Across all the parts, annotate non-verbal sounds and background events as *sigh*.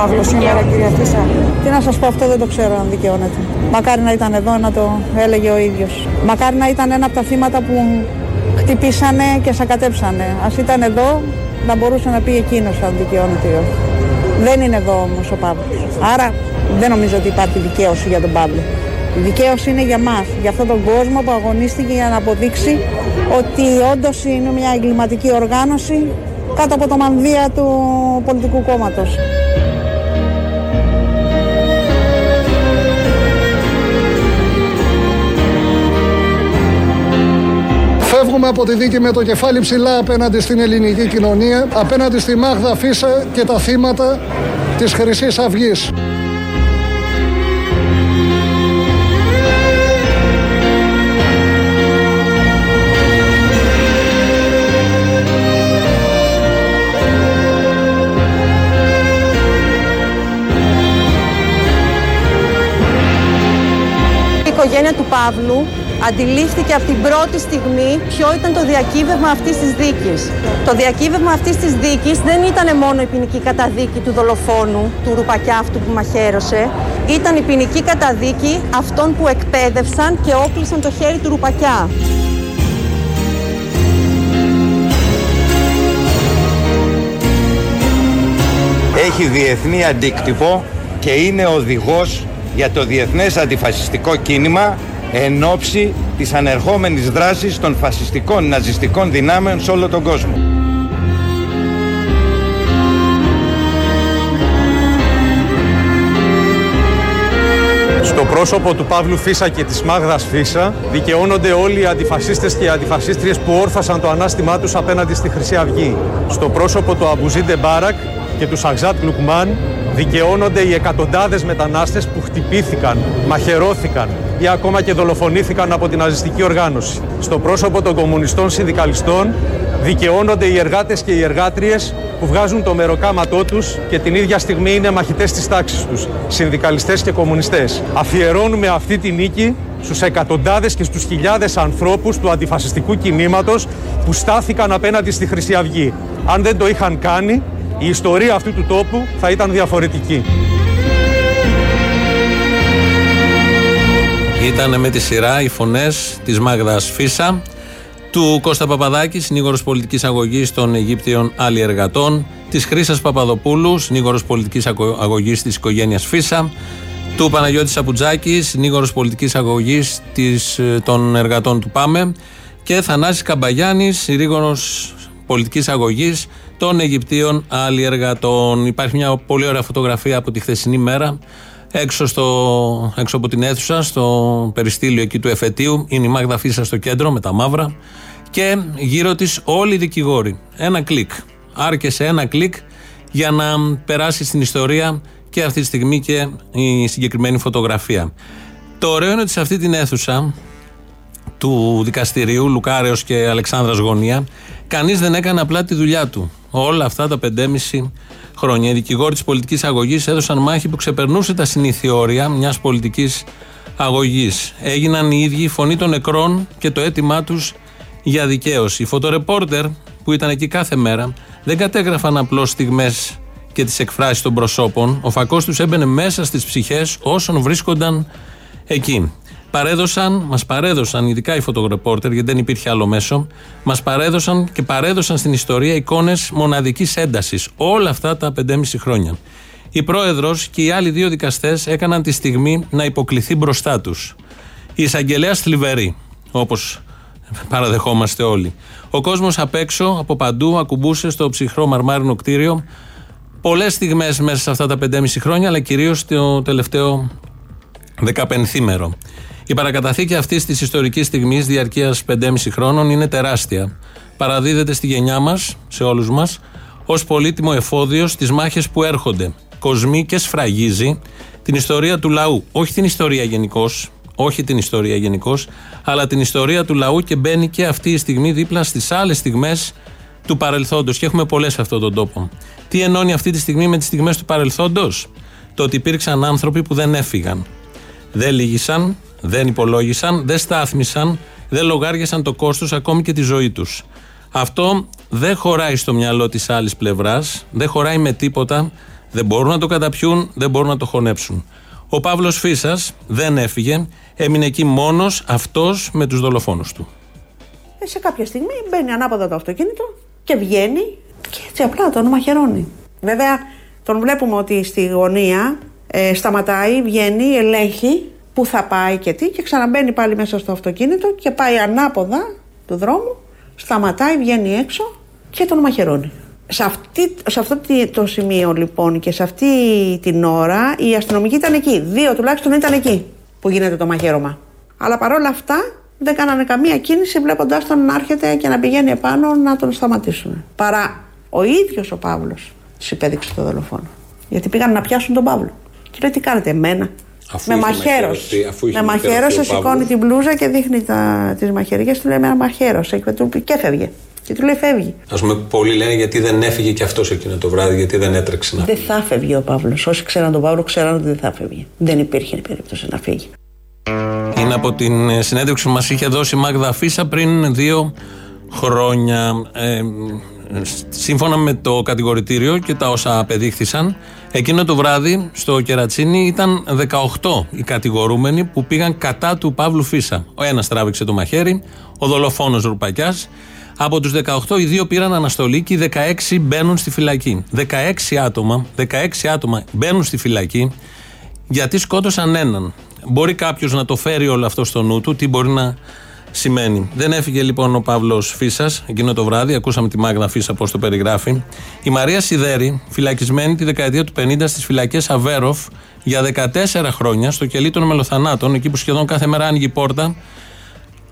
Παύλο σήμερα, κυρία Φίσα. Τι να σας πω, αυτό δεν το ξέρω αν δικαιώνεται. Μακάρι να ήταν εδώ να το έλεγε ο ίδιος. Μακάρι να ήταν ένα από τα θύματα που χτυπήσανε και σακατέψανε. Α ήταν εδώ, να μπορούσε να πει εκείνος αν δικαιώνεται ή όχι. Δεν είναι εδώ όμως ο Παύλος. Άρα δεν νομίζω ότι υπάρχει δικαίωση για τον Παύλο. Η δικαίωση είναι για μας, για αυτόν τον κόσμο που αγωνίστηκε για να αποδείξει ότι όντως είναι μια εγκληματική οργάνωση κάτω από το μανδύα του πολιτικού κόμματος. Φεύγουμε από τη δίκη με το κεφάλι ψηλά απέναντι στην ελληνική κοινωνία, απέναντι στη Μάγδα Φίσα και τα θύματα της Χρυσής Αυγής. οικογένεια του Παύλου αντιλήφθηκε από την πρώτη στιγμή ποιο ήταν το διακύβευμα αυτής της δίκης. Το διακύβευμα αυτής της δίκης δεν ήταν μόνο η ποινική καταδίκη του δολοφόνου, του ρουπακιά αυτού που μαχαίρωσε, ήταν η ποινική καταδίκη αυτών που εκπαίδευσαν και όκλεισαν το χέρι του ρουπακιά. Έχει διεθνή αντίκτυπο και είναι οδηγός για το διεθνές αντιφασιστικό κίνημα εν ώψη της ανερχόμενης δράσης των φασιστικών ναζιστικών δυνάμεων σε όλο τον κόσμο. Στο πρόσωπο του Παύλου Φίσα και της Μάγδας Φίσα δικαιώνονται όλοι οι αντιφασίστες και οι αντιφασίστριες που όρθασαν το ανάστημά τους απέναντι στη Χρυσή Αυγή. Στο πρόσωπο του Αμπουζίντε Μπάρακ και του Σαγζάτ Λουκμάν δικαιώνονται οι εκατοντάδες μετανάστες που χτυπήθηκαν, μαχαιρώθηκαν ή ακόμα και δολοφονήθηκαν από την ναζιστική οργάνωση. Στο πρόσωπο των κομμουνιστών συνδικαλιστών δικαιώνονται οι εργάτες και οι εργάτριες που βγάζουν το μεροκάματό τους και την ίδια στιγμή είναι μαχητές της τάξης τους, συνδικαλιστές και κομμουνιστές. Αφιερώνουμε αυτή τη νίκη στους εκατοντάδες και στους χιλιάδες ανθρώπους του αντιφασιστικού κινήματος που στάθηκαν απέναντι στη Χρυσή Αυγή. Αν δεν το είχαν κάνει, η ιστορία αυτού του τόπου θα ήταν διαφορετική. Ήταν με τη σειρά οι φωνές της Μάγδας Φίσα, του Κώστα Παπαδάκη, συνήγορος πολιτικής αγωγής των Αιγύπτιων Αλλιεργατών, της Χρήσας Παπαδοπούλου, συνήγορος πολιτικής αγωγής της οικογένειας Φίσα, του Παναγιώτη Σαπουτζάκη, συνήγορος πολιτικής αγωγής των εργατών του ΠΑΜΕ και Θανάσης Καμπαγιάννη, συνήγορος πολιτικής αγωγής των Αιγυπτίων αλλιεργατών. Υπάρχει μια πολύ ωραία φωτογραφία από τη χθεσινή μέρα. Έξω, στο, έξω από την αίθουσα, στο περιστήλιο εκεί του εφετείου, είναι η Μάγδα Φίσα στο κέντρο με τα μαύρα και γύρω της όλοι οι δικηγόροι. Ένα κλικ. Άρκεσε ένα κλικ για να περάσει στην ιστορία και αυτή τη στιγμή και η συγκεκριμένη φωτογραφία. Το ωραίο είναι ότι σε αυτή την αίθουσα του δικαστηρίου, Λουκάρεος και Αλεξάνδρας Γωνία, κανείς δεν έκανε απλά τη δουλειά του. Όλα αυτά τα πεντέμιση χρόνια. Οι δικηγόροι της πολιτικής αγωγής έδωσαν μάχη που ξεπερνούσε τα συνήθεια όρια μιας πολιτικής αγωγής. Έγιναν οι ίδιοι η φωνή των νεκρών και το αίτημά τους για δικαίωση. Οι φωτορεπόρτερ που ήταν εκεί κάθε μέρα δεν κατέγραφαν απλώς στιγμές και τις εκφράσεις των προσώπων. Ο φακός τους έμπαινε μέσα στις ψυχές όσων βρίσκονταν εκεί παρέδωσαν, μας παρέδωσαν, ειδικά οι φωτογρεπόρτερ, γιατί δεν υπήρχε άλλο μέσο, μας παρέδωσαν και παρέδωσαν στην ιστορία εικόνες μοναδικής έντασης όλα αυτά τα 5,5 χρόνια. Η πρόεδρος και οι άλλοι δύο δικαστές έκαναν τη στιγμή να υποκληθεί μπροστά τους. Η εισαγγελέα θλιβερή, όπως παραδεχόμαστε όλοι. Ο κόσμος απ' έξω, από παντού, ακουμπούσε στο ψυχρό μαρμάρινο κτίριο πολλές στιγμές μέσα σε αυτά τα 5,5 χρόνια, αλλά κυρίως το τελευταίο 15 μέρο. Η παρακαταθήκη αυτής της ιστορικής στιγμής διαρκείας 5,5 χρόνων είναι τεράστια. Παραδίδεται στη γενιά μας, σε όλους μας, ως πολύτιμο εφόδιο στις μάχες που έρχονται. Κοσμεί και σφραγίζει την ιστορία του λαού. Όχι την ιστορία γενικώς, όχι την ιστορία γενικώς, αλλά την ιστορία του λαού και μπαίνει και αυτή η στιγμή δίπλα στις άλλες στιγμές του παρελθόντος. Και έχουμε πολλές σε αυτόν τον τόπο. Τι ενώνει αυτή τη στιγμή με τις στιγμές του παρελθόντος, Το ότι υπήρξαν άνθρωποι που δεν έφυγαν. Δεν λύγησαν, δεν υπολόγισαν, δεν στάθμισαν, δεν λογάριασαν το κόστος ακόμη και τη ζωή τους. Αυτό δεν χωράει στο μυαλό της άλλης πλευράς, δεν χωράει με τίποτα, Δεν μπορούν να το καταπιούν, δεν μπορούν να το χωνέψουν. Ο Παύλος Φίσας δεν έφυγε, έμεινε εκεί μόνος αυτός με τους δολοφόνους του. Ε, σε κάποια στιγμή μπαίνει ανάποδα το αυτοκίνητο και βγαίνει και έτσι απλά τον μαχαιρώνει. Βέβαια, τον βλέπουμε ότι στη γωνία ε, σταματάει, βγαίνει, ελέγχει πού θα πάει και τι και ξαναμπαίνει πάλι μέσα στο αυτοκίνητο και πάει ανάποδα του δρόμου, σταματάει, βγαίνει έξω και τον μαχαιρώνει. Σε, αυτή, σε αυτό το σημείο λοιπόν και σε αυτή την ώρα οι αστυνομικοί ήταν εκεί. Δύο τουλάχιστον ήταν εκεί που γίνεται το μαχαίρωμα. Αλλά παρόλα αυτά δεν κάνανε καμία κίνηση βλέποντάς τον να έρχεται και να πηγαίνει επάνω να τον σταματήσουν. Παρά ο ίδιος ο Παύλος του υπέδειξε το δολοφόνο. Γιατί πήγαν να πιάσουν τον Παύλο. Και λέει τι κάνετε εμένα. Αφού με είχε μαχαίρος. αφού είχε Με μαχαίρος μαχαιρωθεί ο σηκώνει Παύλος. την μπλούζα και δείχνει τις μαχαιριέ. Του λέει με ένα μαχαίρος. Και έφευγε. Και του λέει φεύγει. Α πούμε, πολλοί λένε γιατί δεν έφυγε και αυτός εκείνο το βράδυ, γιατί δεν έτρεξε να Δεν θα φεύγει ο Παύλος. Όσοι ξέραν τον Παύλο, ξέραν ότι δεν θα φεύγει. Δεν υπήρχε περίπτωση να φύγει. Είναι από την ε, συνέντευξη που μας είχε δώσει η Μάγδα Φίσα πριν δύο χρόνια. Ε, σύμφωνα με το κατηγορητήριο και τα όσα απεδείχθησαν, εκείνο το βράδυ στο Κερατσίνι ήταν 18 οι κατηγορούμενοι που πήγαν κατά του Παύλου Φίσα. Ο ένας τράβηξε το μαχαίρι, ο δολοφόνος Ρουπακιάς. Από τους 18, οι δύο πήραν αναστολή και οι 16 μπαίνουν στη φυλακή. 16 άτομα, 16 άτομα μπαίνουν στη φυλακή γιατί σκότωσαν έναν. Μπορεί κάποιος να το φέρει όλο αυτό στο νου του, τι μπορεί να σημαίνει. Δεν έφυγε λοιπόν ο Παύλος Φίσας εκείνο το βράδυ, ακούσαμε τη Μάγδα Φίσα πώς το περιγράφει. Η Μαρία Σιδέρη, φυλακισμένη τη δεκαετία του 50 στις φυλακές Αβέροφ για 14 χρόνια στο κελί των μελοθανάτων, εκεί που σχεδόν κάθε μέρα άνοιγε η πόρτα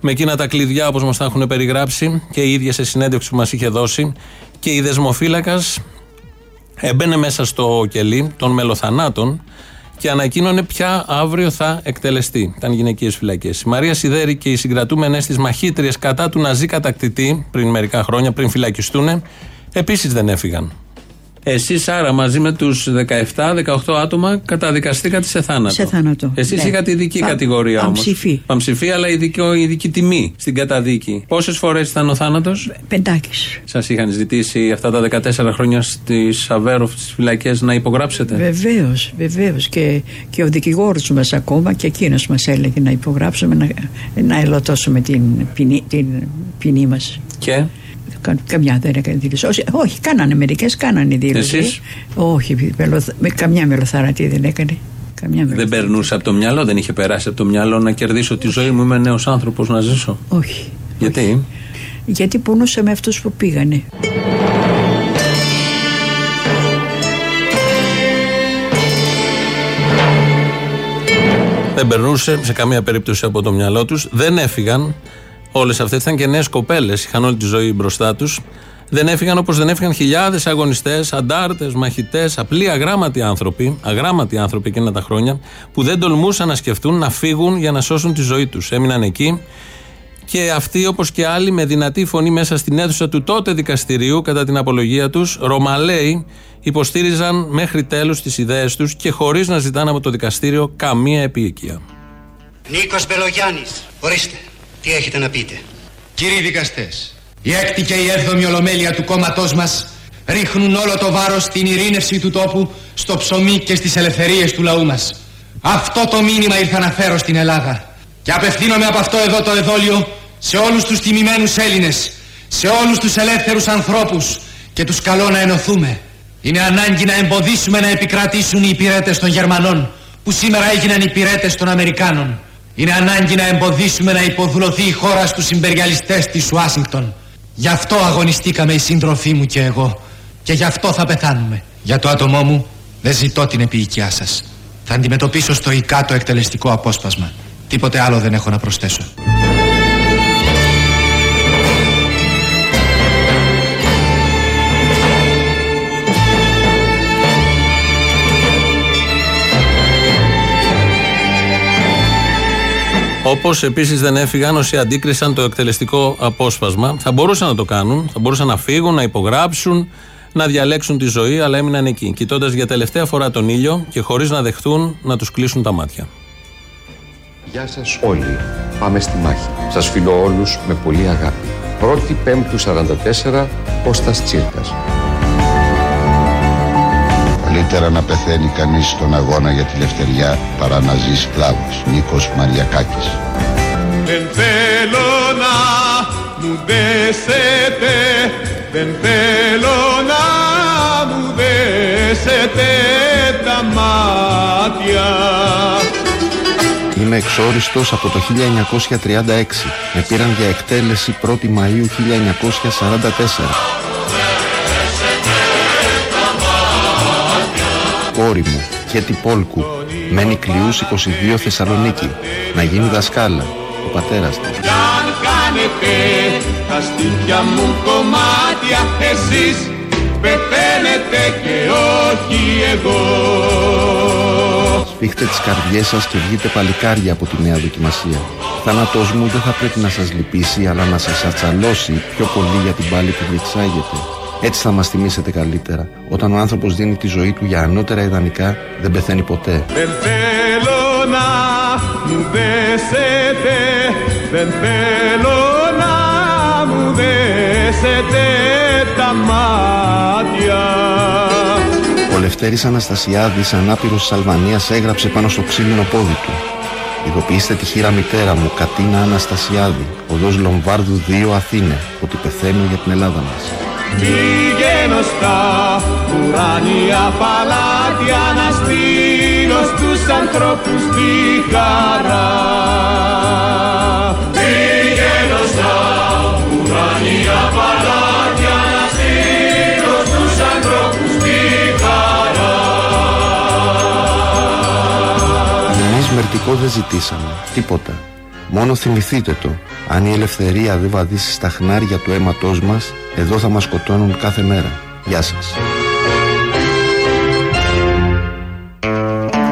με εκείνα τα κλειδιά όπως μας τα έχουν περιγράψει και η ίδια σε συνέντευξη που μας είχε δώσει. Και η δεσμοφύλακας έμπαινε μέσα στο κελί των μελοθανάτων και ανακοίνωνε ποια αύριο θα εκτελεστεί. Ήταν γυναικείες φυλακές. Η Μαρία Σιδέρη και οι συγκρατούμενες της μαχήτριες κατά του Ναζί κατακτητή πριν μερικά χρόνια, πριν φυλακιστούν, επίσης δεν έφυγαν. Εσεί άρα μαζί με τους 17-18 άτομα καταδικαστήκατε σε θάνατο. Σε θάνατο, Εσείς ναι. είχατε ειδική Πα- κατηγορία όμως. παμψηφή. Παμψηφή, αλλά ειδική, ειδική τιμή στην καταδίκη. Πόσες φορές ήταν ο θάνατος, Πεντάκης. Σας είχαν ζητήσει αυτά τα 14 χρόνια στις Αβέροφ, στις φυλακές, να υπογράψετε; Βεβαίως, βεβαίως. Και, και ο δικηγόρος μας ακόμα και εκείνος μας έλεγε να υπογράψουμε, να, να ελωτώσουμε την ποινή, την ποινή μας. Και; Καμιά δεν έκανε δήλωση. Όχι, όχι κάνανε μερικές, κάνανε δήλωση. Εσείς; Όχι, μελοθ- με, καμιά μελοθαρατή δεν έκανε. Καμιά Δεν μελοθαρατή. περνούσε από το μυαλό, δεν είχε περάσει από το μυαλό να κερδίσω τη ζωή μου. Είμαι νέος άνθρωπος να ζήσω. Όχι. Γιατί; Γιατί πονούσε με αυτούς που πήγανε. Δεν περνούσε σε καμία περίπτωση από το μυαλό τους. Δεν έφυγαν. Όλες αυτές ήταν και νέες κοπέλες. Είχαν όλη τη ζωή μπροστά τους. Δεν έφυγαν όπως δεν έφυγαν χιλιάδες αγωνιστές, αντάρτες, μαχητές, απλοί αγράμματοι άνθρωποι, αγράμματοι άνθρωποι εκείνα τα χρόνια, που δεν τολμούσαν να σκεφτούν να φύγουν για να σώσουν τη ζωή τους. Έμειναν εκεί και αυτοί, όπως και άλλοι, με δυνατή φωνή μέσα στην αίθουσα του τότε δικαστηρίου, κατά την απολογία τους, Ρωμαλαίοι, υποστήριζαν μέχρι τέλους τις ιδέες τους και χωρίς να ζητάνε από το δικαστήριο καμία επίοικια. Νίκος Μπελογιάννης. Ορίστε, τι έχετε να πείτε; Κύριοι δικαστές, η έκτη και η έβδομη ολομέλεια του κόμματός μας ρίχνουν όλο το βάρος στην ειρήνευση του τόπου, στο ψωμί και στις ελευθερίες του λαού μας. Αυτό το μήνυμα ήρθα να φέρω στην Ελλάδα. Και απευθύνομαι από αυτό εδώ το εδόλιο σε όλους τους τιμημένους Έλληνες, σε όλους τους ελεύθερους ανθρώπους και τους καλώ να ενωθούμε. Είναι ανάγκη να εμποδίσουμε να επικρατήσουν οι υπηρέτες των Γερμανών, που σήμερα έγιναν υπηρέτες των Αμερικάνων. Είναι ανάγκη να εμποδίσουμε να υποδουλωθεί η χώρα στους συμπεριαλιστές της Ουάσιγκτον. Γι' αυτό αγωνιστήκαμε οι σύντροφοί μου και εγώ. Και γι' αυτό θα πεθάνουμε. Για το άτομό μου δεν ζητώ την επίοικιά σας. Θα αντιμετωπίσω στοικά το εκτελεστικό απόσπασμα. Τίποτε άλλο δεν έχω να προσθέσω. Όπως επίσης δεν έφυγαν όσοι αντίκρισαν το εκτελεστικό απόσπασμα. Θα μπορούσαν να το κάνουν, θα μπορούσαν να φύγουν, να υπογράψουν, να διαλέξουν τη ζωή, αλλά έμειναν εκεί, κοιτώντας για τελευταία φορά τον ήλιο και χωρίς να δεχθούν να τους κλείσουν τα μάτια. Γεια σας όλοι. Πάμε στη μάχη. Σας φιλώ όλους με πολύ αγάπη. 1η Πέμπτου 44, Κώστας Τσίρκας. Καλύτερα να πεθαίνει κανείς στον αγώνα για τη λευτεριά παρά να ζει σκλάβος. Νίκος Μαριακάκης. Δεν θέλω να μου δέσετε, δεν θέλω να μου δέσετε τα μάτια. Είμαι εξόριστος από το 1936. Με πήραν για εκτέλεση 1η Μαΐου 1944. Κόρη μου, Χέτη Πόλκου, μένει κλειούς 22 Θεσσαλονίκη, να γίνει δασκάλα, ο πατέρας της. Κι αν κάνετε τα στήθια μου κομμάτια, εσείς πεθαίνετε και όχι εγώ. Σφίχτε τις καρδιές σας και βγείτε παλικάρια από τη νέα δοκιμασία. Θάνατός μου δεν θα πρέπει να σας λυπήσει, αλλά να σας ατσαλώσει πιο πολύ για την πάλη που διεξάγεται. Έτσι θα μας θυμίσετε καλύτερα. Όταν ο άνθρωπος δίνει τη ζωή του για ανώτερα ιδανικά, δεν πεθαίνει ποτέ. Δεν θέλω να μου δέσετε, δεν θέλω να μου δέσετε τα μάτια. Ο Λευτέρης Αναστασιάδης, ανάπηρος της Αλβανίας, έγραψε πάνω στο ξύλινο πόδι του. Ειδοποιήστε τη χείρα μητέρα μου, Κατίνα Αναστασιάδη, οδός Λομβάρδου 2 Αθήνε, ότι πεθαίνω για την Ελλάδα μας. Πηγαίνω στα ουράνια παλάτια να στείλω στους ανθρώπους τη χαρά. Πηγαίνω στα ουράνια παλάτια να στείλω στους ανθρώπους τη χαρά. Εμείς μερτικό δεν ζητήσαμε, τίποτα. Μόνο θυμηθείτε το, αν η ελευθερία δεν βαδίσει στα χνάρια του αίματός μας, εδώ θα μας σκοτώνουν κάθε μέρα. Γεια σας.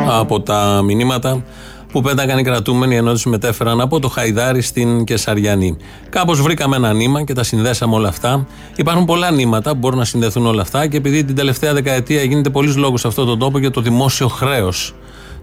Από τα μηνύματα που πέταγαν οι κρατούμενοι ενώ τους μετέφεραν από το Χαϊδάρι στην Κεσαριανή. Κάπως βρήκαμε ένα νήμα και τα συνδέσαμε όλα αυτά. Υπάρχουν πολλά νήματα που μπορούν να συνδεθούν όλα αυτά και επειδή την τελευταία δεκαετία γίνεται πολλής λόγος σε αυτόν τον τόπο για το δημόσιο χρέος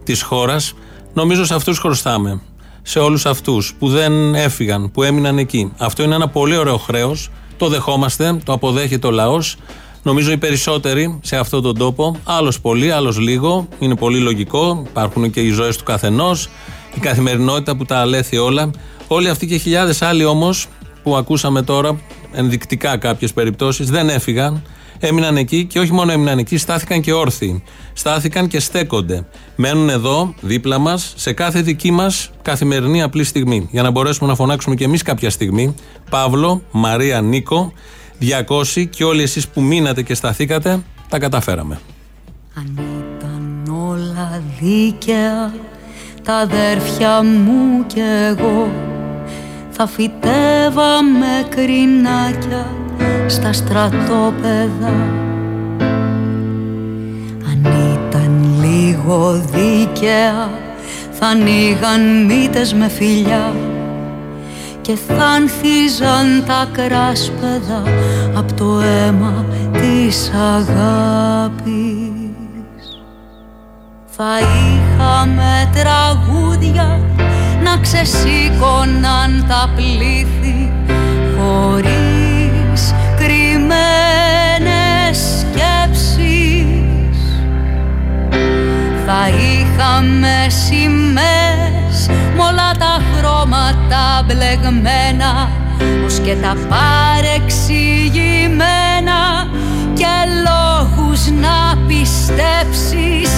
της χώρας, νομίζω σε αυτούς χρωστάμε σε όλους αυτούς που δεν έφυγαν, που έμειναν εκεί. Αυτό είναι ένα πολύ ωραίο χρέος. Το δεχόμαστε, το αποδέχεται ο λαός. Νομίζω οι περισσότεροι σε αυτόν τον τόπο, άλλος πολύ, άλλος λίγο, είναι πολύ λογικό. Υπάρχουν και οι ζωές του καθενός, η καθημερινότητα που τα αλέθει όλα. Όλοι αυτοί και χιλιάδες άλλοι όμως που ακούσαμε τώρα, ενδεικτικά κάποιες περιπτώσεις, δεν έφυγαν. Έμειναν εκεί και όχι μόνο έμειναν εκεί, στάθηκαν και όρθιοι. Στάθηκαν και στέκονται. Μένουν εδώ, δίπλα μας, σε κάθε δική μας καθημερινή απλή στιγμή. Για να μπορέσουμε να φωνάξουμε και εμείς κάποια στιγμή. Παύλο, Μαρία, Νίκο, 200 και όλοι εσείς που μείνατε και σταθήκατε, τα καταφέραμε. Αν ήταν όλα δίκαια, τα αδέρφια μου κι εγώ θα φυτέβαμε κρινάκια στα στρατόπεδα. Αν ήταν λίγο δίκαια θα ανοίγαν μύτες με φιλιά και θα ανθίζαν τα κράσπεδα από το αίμα της αγάπης. Θα είχαμε τραγούδια να ξεσήκωναν τα πλήθη χωρίς κρυμμένες σκέψεις. Θα είχαμε σημαίες με όλα τα χρώματα μπλεγμένα ως και τα παρεξηγημένα και λόγους να πιστέψεις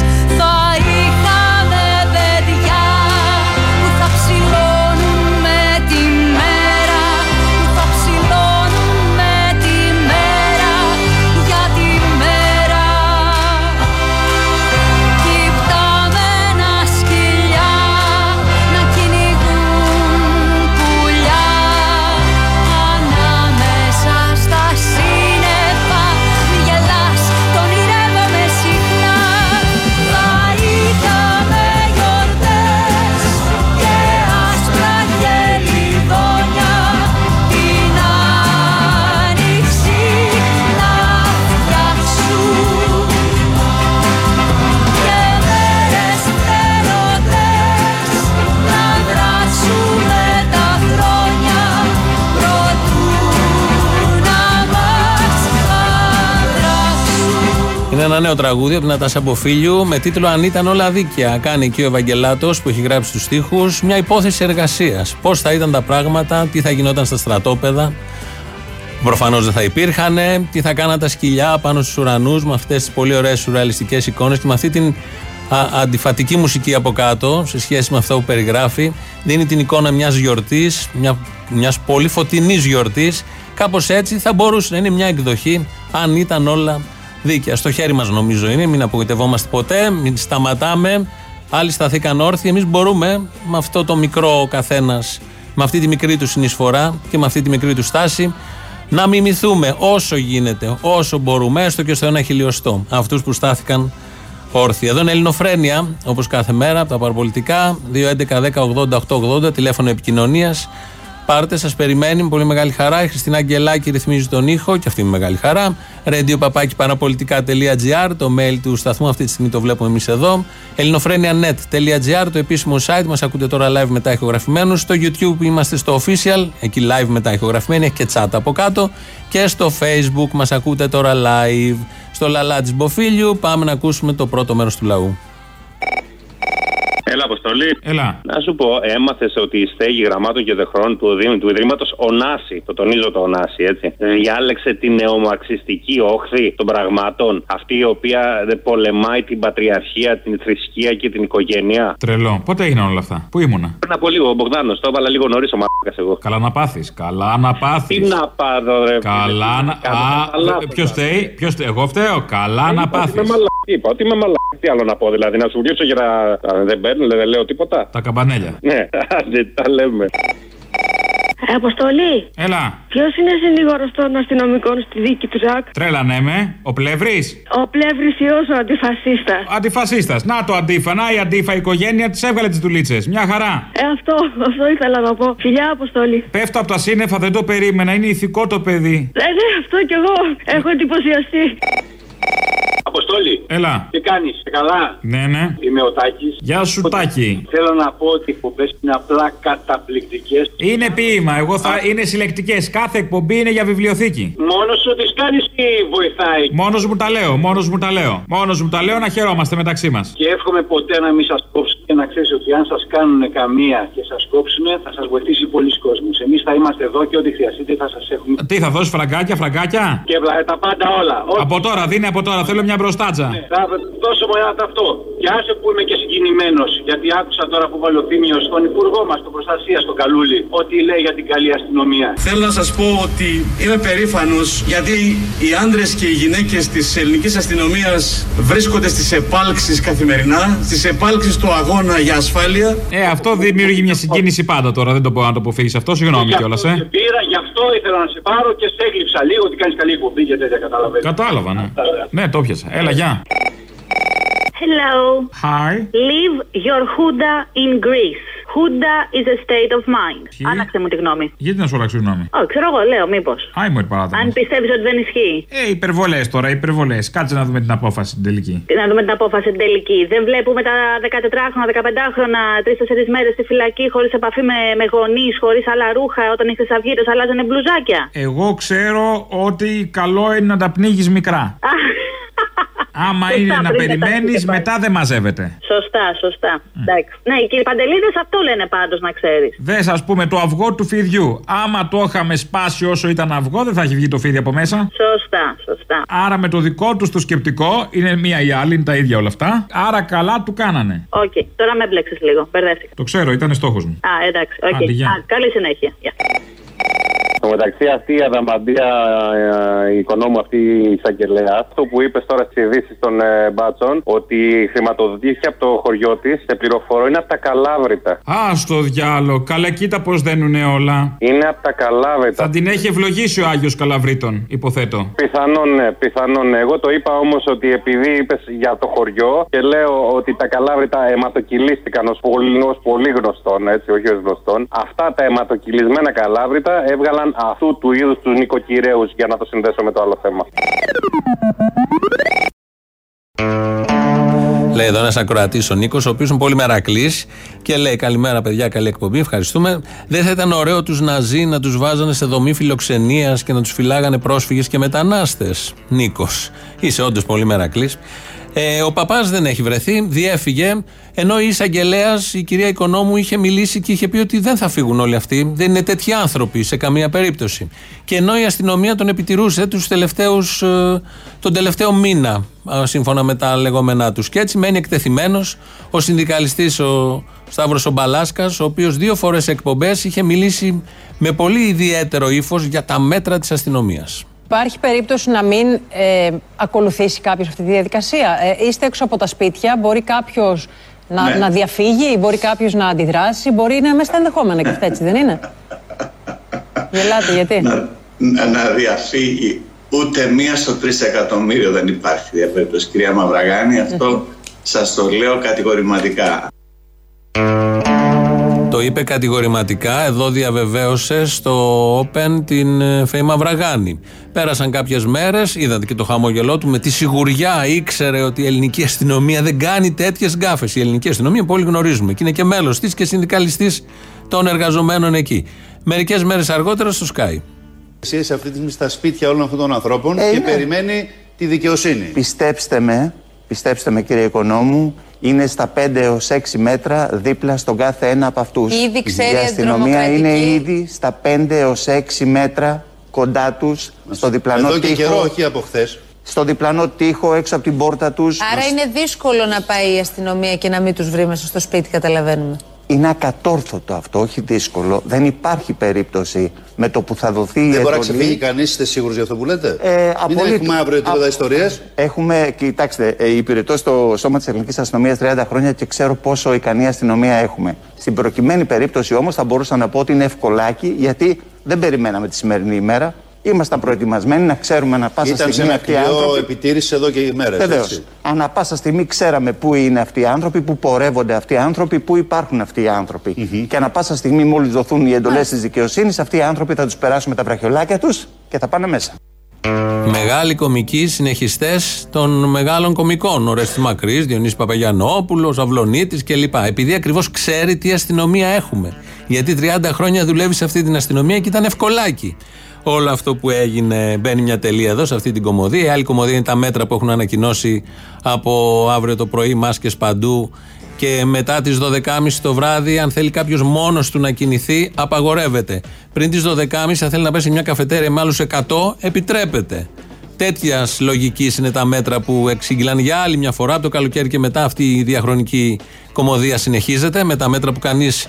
νέο τραγούδι από την Ατάσα Μποφίλιου με τίτλο Αν ήταν όλα δίκαια. Κάνει εκεί ο Ευαγγελάτος που έχει γράψει τους στίχους μια υπόθεση εργασίας. Πώς θα ήταν τα πράγματα, τι θα γινόταν στα στρατόπεδα. Προφανώς δεν θα υπήρχαν. Τι θα κάναν τα σκυλιά πάνω στους ουρανούς με αυτές τις πολύ ωραίες σουρεαλιστικές εικόνες και με αυτή την α, αντιφατική μουσική από κάτω σε σχέση με αυτό που περιγράφει. Δίνει την εικόνα μιας γιορτής, μια μιας πολύ φωτεινής γιορτής. Κάπως έτσι θα μπορούσε να είναι μια εκδοχή αν ήταν όλα δίκαια. Στο χέρι μας νομίζω είναι, μην απογοητευόμαστε ποτέ, μην σταματάμε. Άλλοι σταθήκαν όρθιοι. Εμείς μπορούμε με αυτό το μικρό ο καθένας, με αυτή τη μικρή του συνεισφορά και με αυτή τη μικρή του στάση, να μιμηθούμε όσο γίνεται, όσο μπορούμε, έστω και στο ένα χιλιοστό, αυτούς που στάθηκαν όρθιοι. Εδώ είναι Ελληνοφρένια, όπως κάθε μέρα, από τα παραπολιτικά. 2.11.10.80.880, τηλέφωνο επικοινωνίας. Πάρτε, σας περιμένει με πολύ μεγάλη χαρά. Η Χριστίνα Αγγελάκη ρυθμίζει τον ήχο και αυτή με μεγάλη χαρά. Radio παπάκι παραπολιτικά.gr, το mail του σταθμού, αυτή τη στιγμή το βλέπουμε εμείς εδώ. ελληνοφρένια.net.gr, το επίσημο site. Μας ακούτε τώρα live μετά ηχογραφημένους. Στο YouTube είμαστε στο official, εκεί live μετά ηχογραφημένοι, έχει και chat από κάτω. Και στο Facebook μας ακούτε τώρα live. Στο λαλά τη Μποφίλιου, πάμε να ακούσουμε το πρώτο μέρος του λαού. Έλα, Αποστολή. Έλα. Να σου πω, έμαθες ότι η στέγη γραμμάτων και δεχρών του, Δήμου- του Ιδρύματος Ονάση, το τονίζω το Ονάση, έτσι, ε, διάλεξε την νεομαρξιστική όχθη των πραγμάτων, αυτή η οποία ε, πολεμάει την πατριαρχία, την θρησκεία και την οικογένεια. Τρελό. Πότε έγιναν όλα αυτά; Πού ήμουνα; Πριν από λίγο, ο Μπογδάνος, το έβαλα λίγο νωρίς ο μαλάκας εγώ. Καλά να πάθεις. Καλά να πάθεις. Τι να πάρω, ρε. Καλά να. Α, ποιος φταίει, ποιος φταίει; Εγώ φταίω; Καλά να πάθει. Είμαι μαλάκα. Είπα ότι είμαι μαλάκα. Τι άλλο να πω, δηλαδή, να σου γυρίσω για να. Α, Δεν παίρνω, δεν λέω τίποτα. Τα καμπανέλια. Ναι, άντε, τα λέμε. Ε, Αποστολή, Έλα. ποιος είναι συνήγορος των αστυνομικών στη δίκη του Ζακ. Τρέλα με. Ο πλευρή. Ο πλεύρης ή ο αντιφασίστας. Αντιφασίστας. Να το αντίφα. Να η αντίφα οικογένεια της έβγαλε τις δουλίτσες. Μια χαρά. Ε, αυτό, αυτό ήθελα να πω. Φιλιά, Αποστολή. Πέφτω από τα σύννεφα, δεν το περίμενα. Είναι ηθικό το παιδί. Ε, ναι, αυτό κι εγώ. Έχω εντυπωσιαστεί. Αποστόλη. Έλα. Τι κάνεις, καλά; Ναι, ναι. Είμαι ο Τάκης. Γεια σου, Τάκη. Θέλω να πω ότι οι εκπομπές είναι απλά καταπληκτικές. Είναι ποίημα. Εγώ θα. Είναι συλλεκτικές. Κάθε εκπομπή είναι για βιβλιοθήκη. Μόνος σου τις κάνεις ή βοηθάει; Μόνος μου τα λέω. Μόνος μου τα λέω. Μόνος μου τα λέω να χαιρόμαστε μεταξύ μας. Και εύχομαι ποτέ να μην σας κόψουν και να ξέρεις ότι αν σας κάνουν καμία και σας κόψουν, θα σας βοηθήσει πολλοί κόσμος. Εμείς θα είμαστε εδώ και ό,τι χρειαστείτε θα σας έχουμε. Τι θα δώσεις φραγκάκια, φραγκάκια; Και βλα, τα πάντα όλα. Ό,τι- Από τώρα, δίνει από τώρα. Θέλω μια μπροστάτζα. Θα δώσω μου ένα αυτό. Και άσε που είμαι και συγκινημένος, γιατί άκουσα τώρα που βάλει ο Θήμιος στον υπουργό μας, τον προστασία, στον Καλούλη, ότι λέει για την καλή αστυνομία. Θέλω να σας πω ότι είμαι περήφανος γιατί οι άντρες και οι γυναίκες της ελληνικής αστυνομίας βρίσκονται στις επάλξεις καθημερινά, στις επάλξεις του αγώνα για ασφάλεια. Ε, αυτό δημιουργεί μια συγκίνηση πάντα τώρα. Δεν το μπορώ να το αποφύγεις αυτό. Συγγνώμη Γι' κιόλας, αυτό ε. σε πήρα, γι' αυτό ήθελα να σε πάρω και σε έγλειψα λίγο ότι κάνεις καλή εκπομπή και τέτοια καταλαβαίνω. Κατάλαβα, ναι. Ναι, το πιασα. Έλα, γεια. Hello. Hi. Leave your Huda in Greece. Huda is a state of mind. Άναξε μου τη γνώμη. Γιατί να σου αλλάξω γνώμη; Ω, ξέρω εγώ, λέω, μήπως. Άιμορ παράδειγμα. Αν πιστεύεις ότι δεν ισχύει. Ε, υπερβολές τώρα, υπερβολές. Κάτσε να δούμε την απόφαση την τελική. Να δούμε την απόφαση την τελική. Δεν βλέπουμε τα 14χρονα, 15χρονα, 3-4 μέρες στη φυλακή χωρίς επαφή με, με γονείς, χωρίς άλλα ρούχα. Όταν οι Χρυσαυγίτε αλλάζανε μπλουζάκια. Εγώ ξέρω ότι καλό είναι να τα πνίγεις μικρά. Άμα Σωστά, είναι να πριν πετάξει περιμένει, και πάλι. μετά δεν μαζεύεται. Σωστά, σωστά. Εντάξει. Ναι, οι κύριοι Παντελίδες αυτό λένε πάντως, να ξέρεις. Δες, ας πούμε, το αυγό του φιδιού. Άμα το είχαμε σπάσει όσο ήταν αυγό, δεν θα έχει βγει το φίδι από μέσα. Σωστά, σωστά. Άρα με το δικό τους το σκεπτικό, είναι μία ή άλλη, είναι τα ίδια όλα αυτά. Άρα καλά του κάνανε. Οκ, τώρα μ' έμπλεξες λίγο. Μπερδεύτηκα. Το ξέρω, ήταν στόχος μου. Α, εντάξει. οκ. Άντε, γεια. Α, καλή συνέχεια. Γεια. Στο μεταξύ αυτή η αδαμπαντία ε, η οικονόμου αυτή η εισαγγελέα, αυτό που είπες τώρα στις ειδήσεις των ε, μπάτσων, ότι χρηματοδοτήθηκε από το χωριό της, σε πληροφορώ, είναι από τα Καλάβρυτα. Α στο διάλο, καλά κοίτα πώς δένουνε όλα. Είναι από τα Καλάβρυτα. Θα την έχει ευλογήσει ο Άγιος Καλαβρύτων, υποθέτω. Πιθανόν ναι, πιθανόν ναι. Εγώ το είπα όμως ότι επειδή είπες για το χωριό και λέω ότι τα Καλάβρυτα αιματοκυλίστηκαν ως πολύ, ως πολύ γνωστόν, έτσι, όχι ως γνωστόν. Αυτά τα αιματοκυλισμένα Καλάβρυτα έβγαλαν αυτού του είδους τους νοικοκυρέους για να το συνδέσω με το άλλο θέμα. Λέει εδώ ένας ακροατής ο Νίκος, ο οποίος είναι πολύ μερακλής και λέει: Καλημέρα, παιδιά, καλή εκπομπή. Ευχαριστούμε. Δεν θα ήταν ωραίο τους Ναζί να τους βάζανε σε δομή φιλοξενίας και να τους φυλάγανε πρόσφυγες και μετανάστες. Νίκος. Είσαι όντως πολύ μερακλής. Ε, ο παπάς δεν έχει βρεθεί, διέφυγε. Ενώ η εισαγγελέας, η κυρία Οικονόμου, είχε μιλήσει και είχε πει ότι δεν θα φύγουν όλοι αυτοί. Δεν είναι τέτοιοι άνθρωποι σε καμία περίπτωση. Και ενώ η αστυνομία τον επιτηρούσε τους τελευταίους, ε, τον τελευταίο μήνα, ε, σύμφωνα με τα λεγόμενά τους. Και έτσι μένει εκτεθειμένος ο συνδικαλιστής ο Σταύρος Ομπαλάσκας, ο οποίος δύο φορές σε εκπομπές είχε μιλήσει με πολύ ιδιαίτερο ύφος για τα μέτρα της αστυνομίας. Υπάρχει περίπτωση να μην ε, ακολουθήσει κάποιος αυτή τη διαδικασία. Ε, είστε έξω από τα σπίτια, μπορεί κάποιος να, Ναι. να διαφύγει, μπορεί κάποιος να αντιδράσει, μπορεί να είναι μέσα στα ενδεχόμενα και αυτά, έτσι δεν είναι; Γελάτε, γιατί; να, να διαφύγει ούτε μία στο τρισεκατομμύριο δεν υπάρχει διαπέριτωση κυρία Μαυραγάνη αυτό σας το λέω κατηγορηματικά Το είπε κατηγορηματικά, εδώ διαβεβαίωσε στο Open την ε, Φέη Μαυραγάνη. Πέρασαν κάποιες μέρες, είδατε και το χαμόγελό του, με τη σιγουριά ήξερε ότι η ελληνική αστυνομία δεν κάνει τέτοιες γκάφες. Η ελληνική αστυνομία που όλοι γνωρίζουμε και είναι και μέλος της και συνδικαλιστής των εργαζομένων εκεί. Μερικές μέρες αργότερα στο Sky. Εσύ σε αυτή τη στιγμή στα σπίτια όλων αυτών των ανθρώπων Ε, και ναι. περιμένει τη δικαιοσύνη. Πιστέψτε με, πιστέψτε με κύριε Οικονόμου, είναι στα 5 έως 6 μέτρα δίπλα στον κάθε ένα από αυτούς. Ήδη ξέρει Η αστυνομία αντιδρομοκρατική. είναι ήδη στα 5 έως 6 μέτρα κοντά τους, στο διπλανό Εδώ και τοίχο. καιρό, όχι από χθες. Στο διπλανό τοίχο, έξω από την πόρτα τους. Άρα είναι δύσκολο να πάει η αστυνομία και να μην τους βρει μέσα στο σπίτι, καταλαβαίνουμε. Είναι ακατόρθωτο αυτό, όχι δύσκολο. Δεν υπάρχει περίπτωση με το που θα δοθεί η Δεν μπορεί να εντολή. ξεφύγει κανείς, είστε σίγουροι για αυτό που λέτε; Ε, Μην απολύτως. έχουμε αύριο τίποτα Α- ιστορίες. Έχουμε, κοιτάξτε, ε, υπηρετώ στο σώμα της ελληνικής αστυνομίας 30 χρόνια και ξέρω πόσο ικανή αστυνομία έχουμε. Στην προκειμένη περίπτωση όμως θα μπορούσα να πω ότι είναι ευκολάκι γιατί δεν περιμέναμε τη σημερινή ημέρα. Ήμασταν προετοιμασμένοι να ξέρουμε να πάσα Ήταν σε στιγμή ένα αυτοί οι κτίριο άνθρωποι. επιτήρηση εδώ και μέρε. Βεβαίως. Ανά πάσα στιγμή ξέραμε πού είναι αυτοί οι άνθρωποι, πού πορεύονται αυτοί οι άνθρωποι, πού υπάρχουν αυτοί οι άνθρωποι. Και ανά πάσα στιγμή, μόλις δοθούν οι εντολές της δικαιοσύνης, αυτοί οι άνθρωποι θα τους περάσουν με τα βραχιολάκια τους και θα πάνε μέσα. Μεγάλοι κομικοί συνεχιστές των μεγάλων κομικών. Ο Ρέστη Μακρύς, Διονύσης Παπαγιανόπουλο, Αυλονίτης κλπ. Επειδή ακριβώς ξέρει τι αστυνομία έχουμε. Γιατί 30 χρόνια δουλεύει σε αυτή την αστυνομία και ήταν ευκολάκι. Όλο αυτό που έγινε μπαίνει μια τελεία εδώ σε αυτή την κομμωδία. Η άλλη κομμωδία είναι τα μέτρα που έχουν ανακοινώσει από αύριο το πρωί, μάσκες παντού. Και μετά τις 12.30 το βράδυ, αν θέλει κάποιος μόνος του να κινηθεί, απαγορεύεται. Πριν τις 12.30, αν θέλει να πέσει σε μια καφετέρια με άλλους 100, επιτρέπεται. Τέτοιας λογικής είναι τα μέτρα που εξήγηλαν για άλλη μια φορά. Από το καλοκαίρι και μετά αυτή η διαχρονική κομμωδία συνεχίζεται με τα μέτρα που κανείς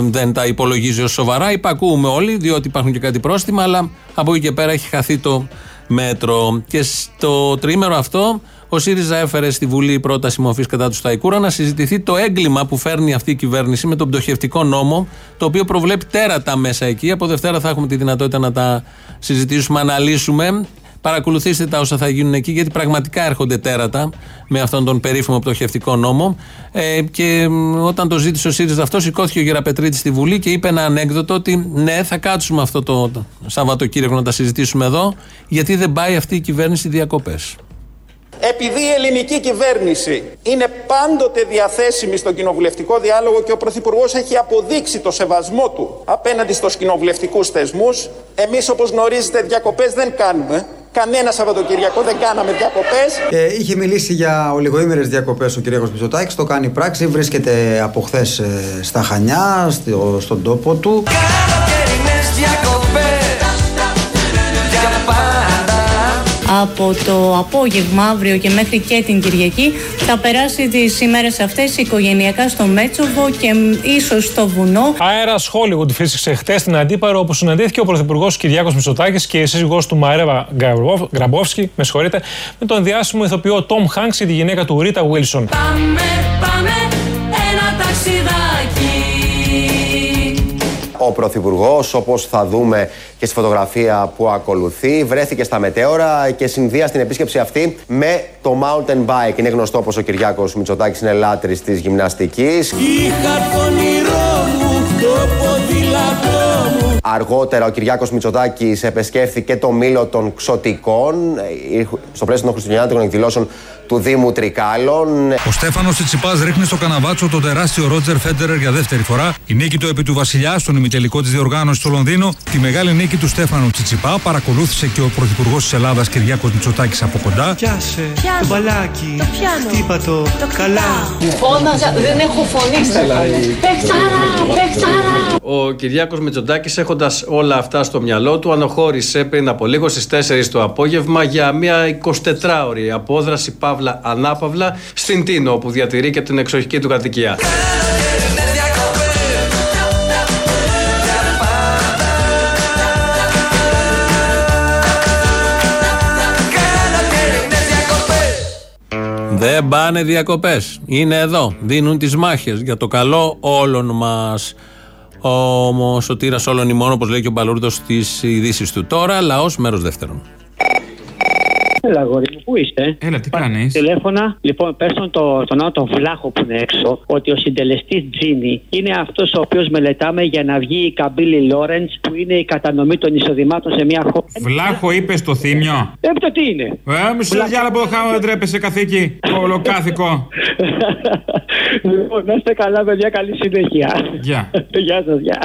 δεν τα υπολογίζει ως σοβαρά. Υπακούουμε όλοι, διότι υπάρχουν και κάτι πρόστιμα, αλλά από εκεί και πέρα έχει χαθεί το μέτρο. Και στο τρίμερο αυτό, ο ΣΥΡΙΖΑ έφερε στη Βουλή πρόταση μορφής κατά του Σταϊκούρα να συζητηθεί το έγκλημα που φέρνει αυτή η κυβέρνηση με τον πτωχευτικό νόμο, το οποίο προβλέπει τέρατα μέσα εκεί. Από Δευτέρα θα έχουμε τη δυνατότητα να τα συζητήσουμε, αναλύσουμε. Παρακολουθήστε τα όσα θα γίνουν εκεί, γιατί πραγματικά έρχονται τέρατα με αυτόν τον περίφημο πτωχευτικό νόμο. Ε, και μ, όταν το ζήτησε ο ΣΥΡΙΖΑ αυτός, σηκώθηκε ο Γεραπετρίτης στη Βουλή και είπε ένα ανέκδοτο ότι ναι, θα κάτσουμε αυτό το, το Σαββατοκύριακο να τα συζητήσουμε εδώ, γιατί δεν πάει αυτή η κυβέρνηση διακοπές. Επειδή η ελληνική κυβέρνηση είναι πάντοτε διαθέσιμη στον κοινοβουλευτικό διάλογο και ο Πρωθυπουργός έχει αποδείξει το σεβασμό του απέναντι στους κοινοβουλευτικούς θεσμούς, εμείς όπως γνωρίζετε διακοπές δεν κάνουμε. Κανένα Σαββατοκυριακό δεν κάναμε διακοπές. Ε, είχε μιλήσει για ολιγοήμερες διακοπές ο κ. Μητσοτάκης, το κάνει πράξη. Βρίσκεται από χθες στα Χανιά, στο, στον τόπο του. Από το απόγευμα αύριο και μέχρι και την Κυριακή θα περάσει τις ημέρες αυτές οικογενειακά στο Μέτσοβο και μ, ίσως στο βουνό. Αέρα Hollywood φύσηξε χτες στην Αντίπαρο όπου συναντήθηκε ο Πρωθυπουργός Κυριάκος Μητσοτάκης και η σύζυγός του Μαρέβα Γκραμπόφ- Γκραμπόφσκι, με συγχωρείτε, με τον διάσημο ηθοποιό Τόμ Χάγκ και τη γυναίκα του Ρίτα Βίλσον. Πάμε, πάμε ένα ταξιδάκι Ο Πρωθυπουργός, όπως θα δούμε και στη φωτογραφία που ακολουθεί, βρέθηκε στα μετέωρα και συνδύα στην επίσκεψη αυτή με το mountain bike. Είναι γνωστό πως ο Κυριάκος Μητσοτάκης είναι λάτρης της γυμναστικής. Είχα το όνειρό μου, το ποδήλατό μου Αργότερα ο Κυριάκος Μητσοτάκης επεσκέφθηκε το μήλο των Ξωτικών ε, στο πλαίσιο των Χριστουγεννιάτικων εκδηλώσεων του Δήμου Τρικάλων. Ο Στέφανος Τσιτσιπάς ρίχνει στο καναβάτσο τον τεράστιο Ρότζερ Φέντερερ για δεύτερη φορά. Η νίκη του επί του Βασιλιά στον ημιτελικό της διοργάνωση στο Λονδίνο. Τη μεγάλη νίκη του Στέφανου Τσιτσιπά παρακολούθησε και ο Πρωθυπουργός της Ελλάδας Κυριάκος Μητσοτάκης από κοντά. Πιάσε το μπαλάκι. Το πιάνω. Χτύπα το. Καλά. Φώναζα, δεν έχω φωνή στα Πεχτάρα, πεχτάρα. Ο Κυριάκος Μητσοτάκης, έχοντας όλα αυτά στο μυαλό του, αναχώρησε πριν από λίγο στις 4 το απόγευμα για μια 24ωρη απόδραση παύλα ανάπαυλα στην Τίνο, όπου διατηρεί και την εξοχική του κατοικία. Δεν πάνε διακοπές. Είναι εδώ. Δίνουν τις μάχες για το καλό όλων μας. Ο Σωτήρας όλων ημών, όπως λέει και ο Μπαλούρδος στις ειδήσεις του. Τώρα, λαός μέρος δεύτερον. Έλα, αγόρι μου, πού είστε; Έλα, τι κάνεις; Τηλέφωνα. Λοιπόν, πες στον το, στον άλλο τον βλάχο που είναι έξω ότι ο συντελεστής Τζίνι είναι αυτός ο οποίος μελετάμε για να βγει η Καμπύλη Λόρεντς που είναι η κατανομή των εισοδημάτων σε μια χώρα. Βλάχο είπες στο θύμιο; Ε, το τι είναι. Ε, μισό διάλογο που χάω, δεν τρέπεσαι καθήκη. Ολοκάθηκο. *laughs* λοιπόν, να είστε καλά, παιδιά, καλή συνέχεια. Γεια. Γεια σας, γεια.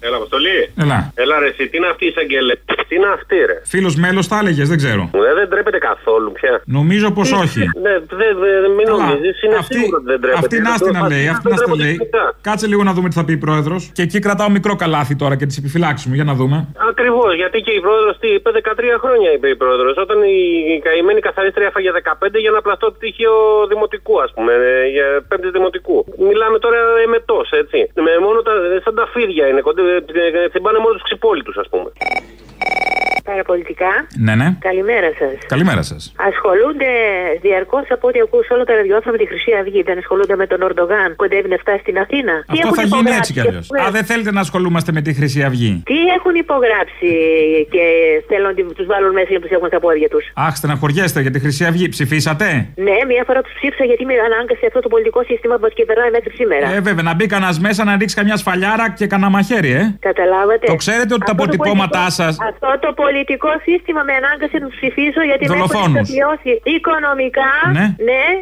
Έλα, Αποστολή. Έλα. Έλα, ρε, εσύ, τι είναι αυτή η εισαγγελέα; Τι είναι αυτή, ρε; Φίλος μέλος θα έλεγε, δεν ξέρω. Ε, δεν τρέπεται καθόλου πια. Νομίζω πως Τι- όχι. Ναι, δεν δε, μην Καλά. νομίζεις. Είναι Αυτή- σίγουρο ότι δεν τρέπεται. Αυτή να στη να λέει, αυτή να στη λέει. Κάτσε λίγο να δούμε τι θα πει η πρόεδρος. Και εκεί κρατάω μικρό καλάθι τώρα και τις επιφυλάξουμε. Για να δούμε. Ακριβώς, γιατί και η πρόεδρος τι είπε 13 χρόνια, είπε η πρόεδρος. Όταν η καημένη καθαρίστρια έφαγε 15 για ένα πλαστό πτυχίο δημοτικού, ας πούμε, ε, για πέμπτης δημοτικού. Μιλάμε τώρα εμετό, έτσι. Με μόνο τα, σαν τα φίδια είναι, κοντά, ε, θυμπάνε μόνο του ξυπόλοιτου, α πούμε. Παραπολιτικά. Ναι, ναι. Καλημέρα σας. Καλημέρα σας. Ασχολούνται διαρκώς από ό,τι ακούω σε όλα τα ραδιόφωνα με τη Χρυσή Αυγή. Δεν ασχολούνται με τον Ορντογάν που κοντεύει να φτάσει στην Αθήνα. Τι Αυτό έχουν θα γίνει υπογράψει; έτσι κι αλλιώς. και- Α, δεν θέλετε να ασχολούμαστε με τη Χρυσή Αυγή. Τι έχουν υπογράψει και θέλουν να τους βάλουν μέσα για να τους έχουν στα πόδια τους; Αχ, στεναχωριέστε για τη Χρυσή Αυγή. Ψηφίσατε; Ναι, μία φορά τους ψήφισα γιατί με ανάγκασε αυτό το πολιτικό σύστημα που μα κυβερνάει μέχρι σήμερα. Ε, βέβαια, να μπει κανένας μέσα να ρίξει καμιά σφαλιάρα και κανένα μαχαίρι, ε. Καταλάβατε. Το ξέρετε ότι τα Αυτό το αποτυπώματά πολιτικό- σας- Αυτό το πολιτικό σύστημα με ανάγκασε να τους ψηφίσω γιατί με έχουν Δολοφόνους. εξαθλιώσει οικονομικά. Ναι.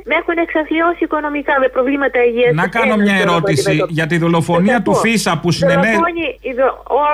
με έχουν εξαθλιώσει οικονομικά με προβλήματα υγείας. Να κάνω μια ερώτηση για τη δολοφονία του Φίσα που συνενέ...